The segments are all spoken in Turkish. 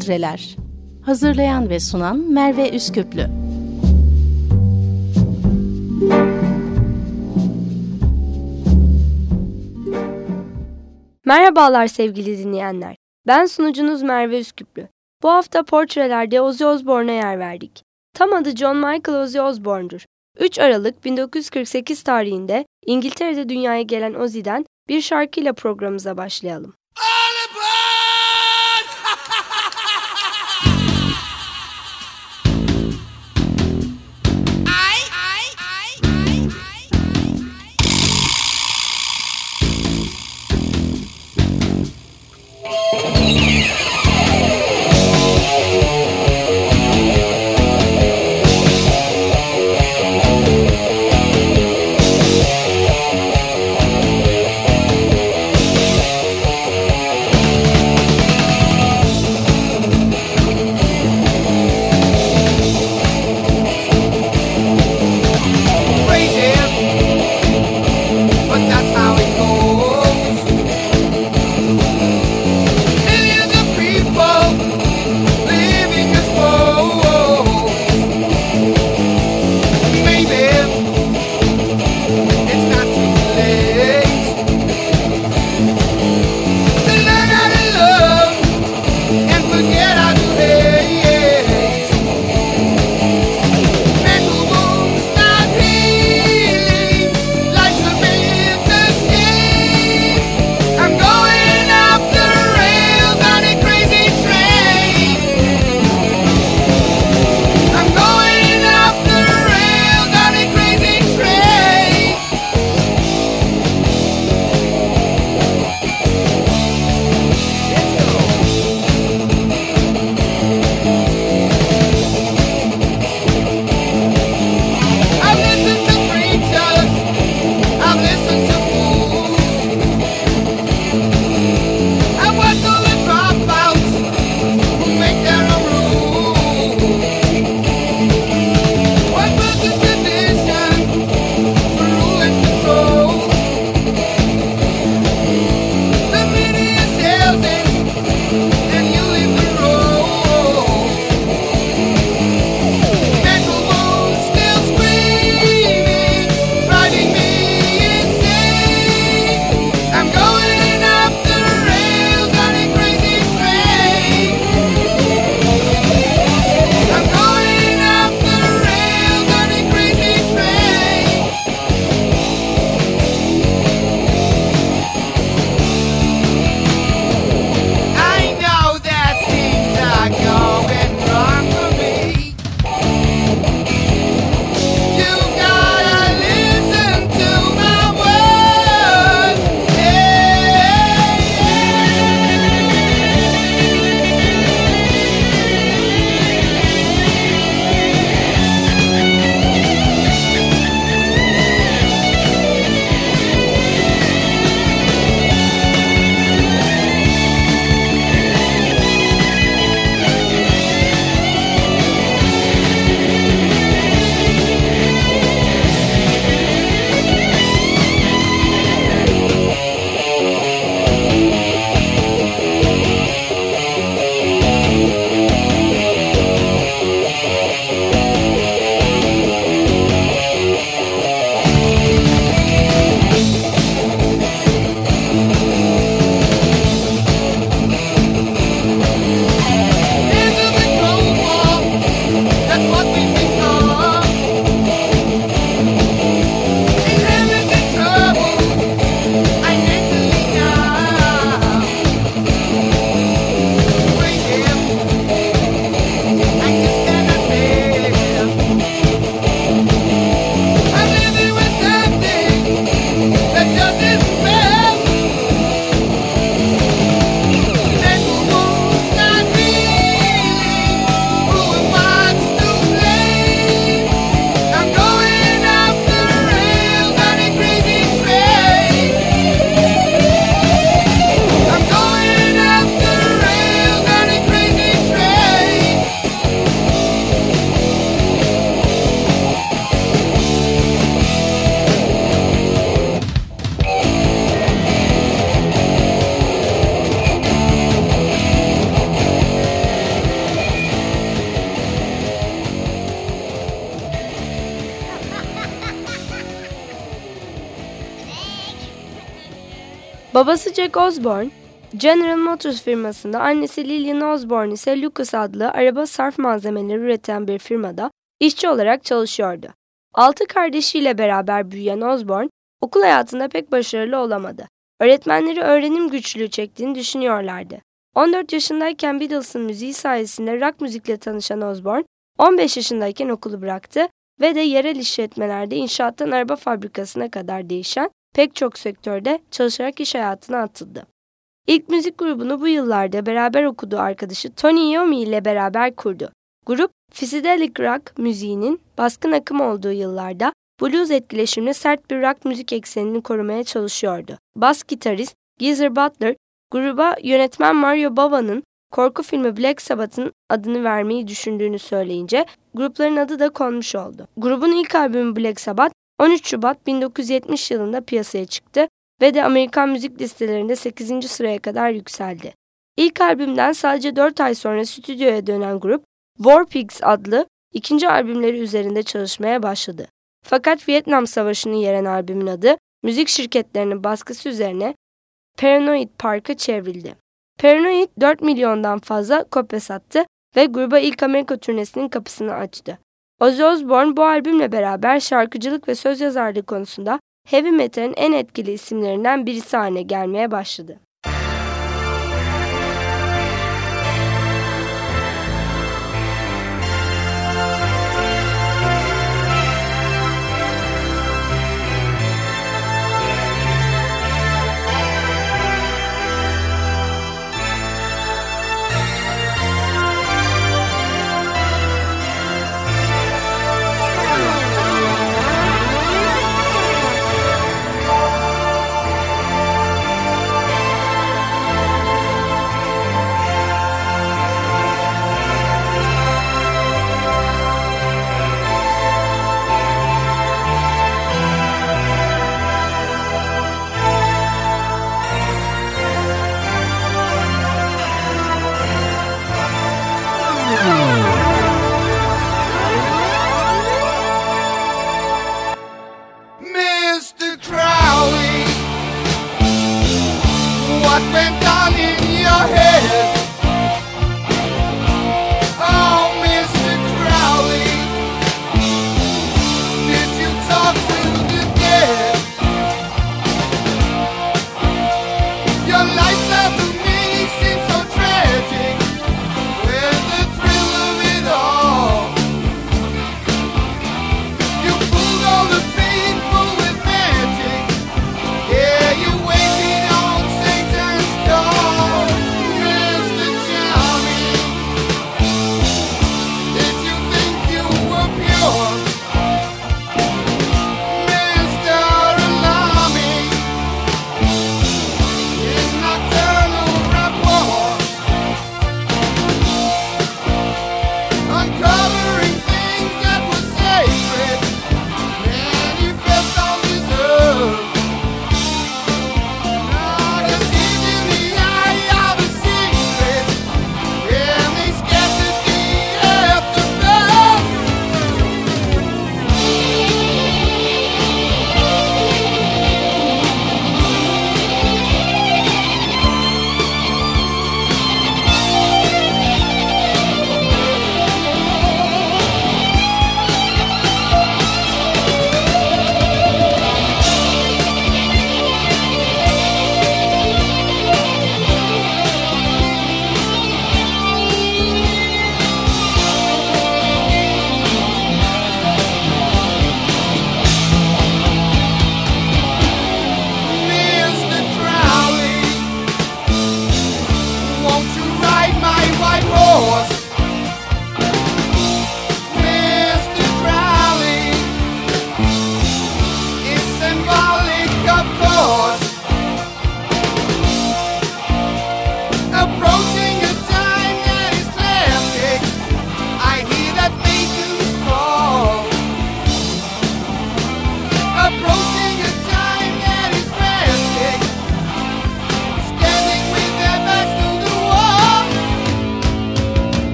Portreler Hazırlayan ve sunan Merve Üsküplü Merhabalar sevgili dinleyenler. Ben sunucunuz Merve Üsküplü. Bu hafta portrelerde Ozzy Osbourne'a yer verdik. Tam adı John Michael Ozzy Osbourne'dur. 3 Aralık 1948 tarihinde İngiltere'de dünyaya gelen Ozzy'den bir şarkıyla programımıza başlayalım. Babası Jack Osborne, General Motors firmasında, annesi Lillian Osborne ise Lucas adlı araba sarf malzemeleri üreten bir firmada işçi olarak çalışıyordu. Altı kardeşiyle beraber büyüyen Osborne, okul hayatında pek başarılı olamadı. Öğretmenleri öğrenim güçlüğü çektiğini düşünüyorlardı. 14 yaşındayken Beatles'ın müziği sayesinde rock müzikle tanışan Osborne, 15 yaşındayken okulu bıraktı ve de yerel işletmelerde inşaattan araba fabrikasına kadar değişen pek çok sektörde çalışarak iş hayatına atıldı. İlk müzik grubunu bu yıllarda beraber okuduğu arkadaşı Tony Iommi ile beraber kurdu. Grup, psychedelic rock müziğinin baskın akım olduğu yıllarda blues etkileşimli sert bir rock müzik eksenini korumaya çalışıyordu. Bas gitarist Geezer Butler, gruba yönetmen Mario Bava'nın korku filmi Black Sabbath'ın adını vermeyi düşündüğünü söyleyince grupların adı da konmuş oldu. Grubun ilk albümü Black Sabbath 13 Şubat 1970 yılında piyasaya çıktı ve de Amerikan müzik listelerinde 8. sıraya kadar yükseldi. İlk albümden sadece 4 ay sonra stüdyoya dönen grup War Pigs adlı ikinci albümleri üzerinde çalışmaya başladı. Fakat Vietnam Savaşı'nı yeren albümün adı müzik şirketlerinin baskısı üzerine Paranoid Park'a çevrildi. Paranoid 4 milyondan fazla kopya sattı ve gruba ilk Amerika turnesinin kapısını açtı. Ozzy Osbourne bu albümle beraber şarkıcılık ve söz yazarlığı konusunda heavy metal'in en etkili isimlerinden birisi haline gelmeye başladı.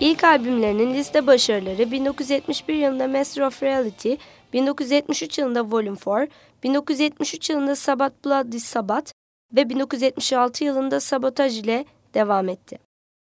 İlk albümlerinin liste başarıları 1971 yılında Master of Reality, 1973 yılında Volume 4, 1973 yılında Sabbath Bloody Sabbath ve 1976 yılında Sabotage ile devam etti.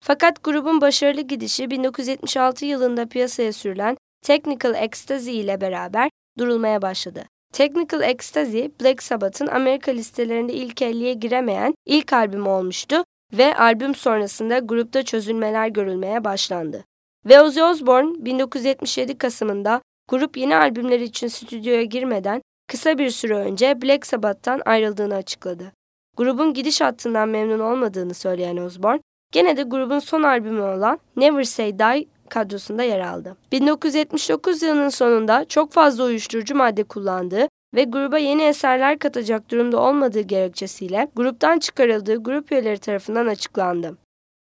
Fakat grubun başarılı gidişi 1976 yılında piyasaya sürülen Technical Ecstasy ile beraber durulmaya başladı. Technical Ecstasy, Black Sabbath'ın Amerika listelerinde ilk 50'ye giremeyen ilk albüm olmuştu ve albüm sonrasında grupta çözülmeler görülmeye başlandı. Ve Ozzy Osbourne 1977 Kasım'ında grup yeni albümler için stüdyoya girmeden kısa bir süre önce Black Sabbath'tan ayrıldığını açıkladı. Grubun gidiş hattından memnun olmadığını söyleyen Osbourne, gene de grubun son albümü olan Never Say Die kadrosunda yer aldı. 1979 yılının sonunda çok fazla uyuşturucu madde kullandığı ve gruba yeni eserler katacak durumda olmadığı gerekçesiyle gruptan çıkarıldığı grup üyeleri tarafından açıklandı.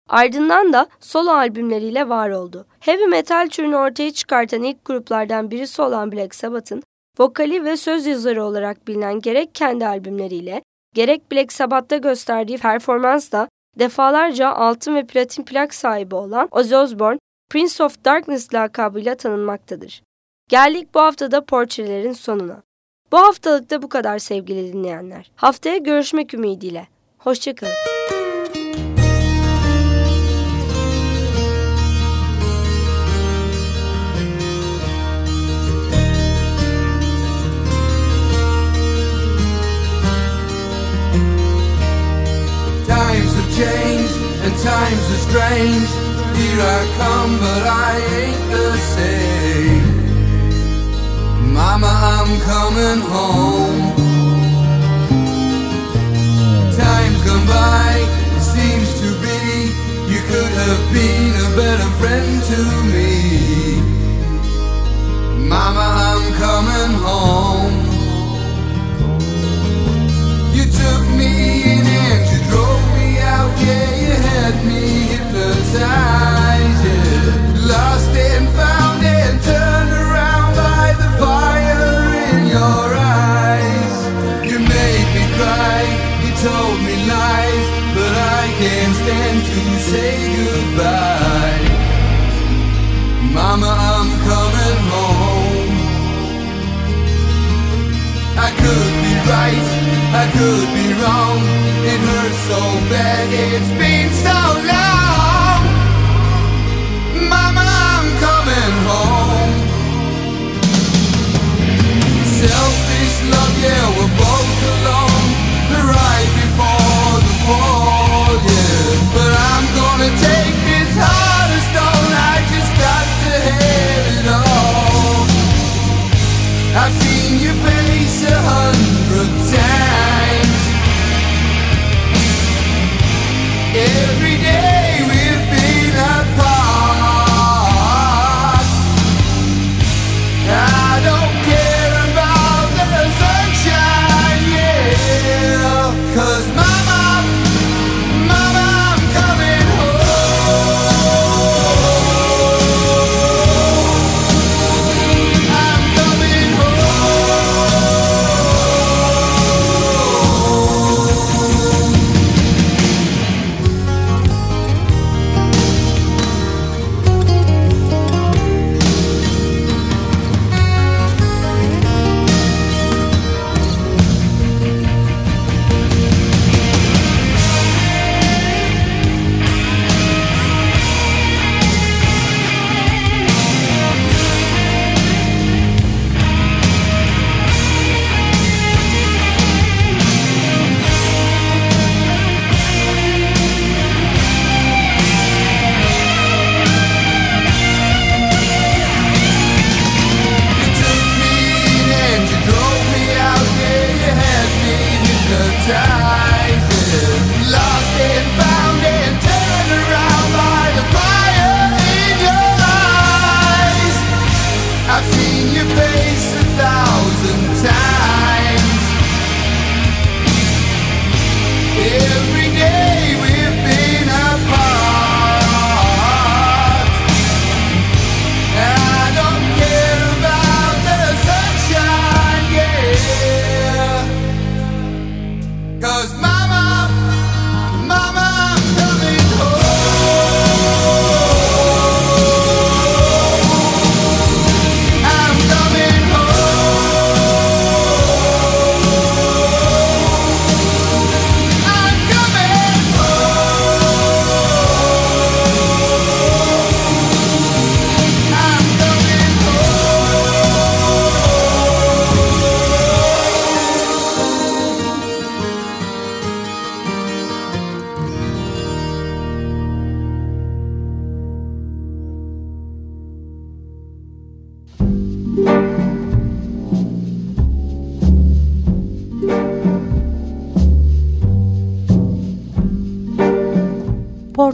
Ardından da solo albümleriyle var oldu. Heavy metal türünü ortaya çıkartan ilk gruplardan birisi olan Black Sabbath'ın vokali ve söz yazarı olarak bilinen gerek kendi albümleriyle gerek Black Sabbath'ta gösterdiği performansla defalarca altın ve platin plak sahibi olan Ozzy Osbourne, Prince of Darkness lakabıyla tanınmaktadır. Geldik bu haftada portrelerin sonuna. Bu haftalıkta bu kadar sevgili dinleyenler. Haftaya görüşmek ümidiyle. Hoşçakalın. Times have changed and times are strange. Here I come, but I ain't the same. I'm coming home. Time's gone by, it seems to be. You could have been a better friend to me. Mama, I'm coming could be right, I could be wrong. It hurts so bad, it's been so long. Mama, I'm coming home. Selfish love, yeah, we're both alone. Right before the fall, yeah. But I'm gonna take this heart of stone. I just got to have it all. I've seen your face a hundred times.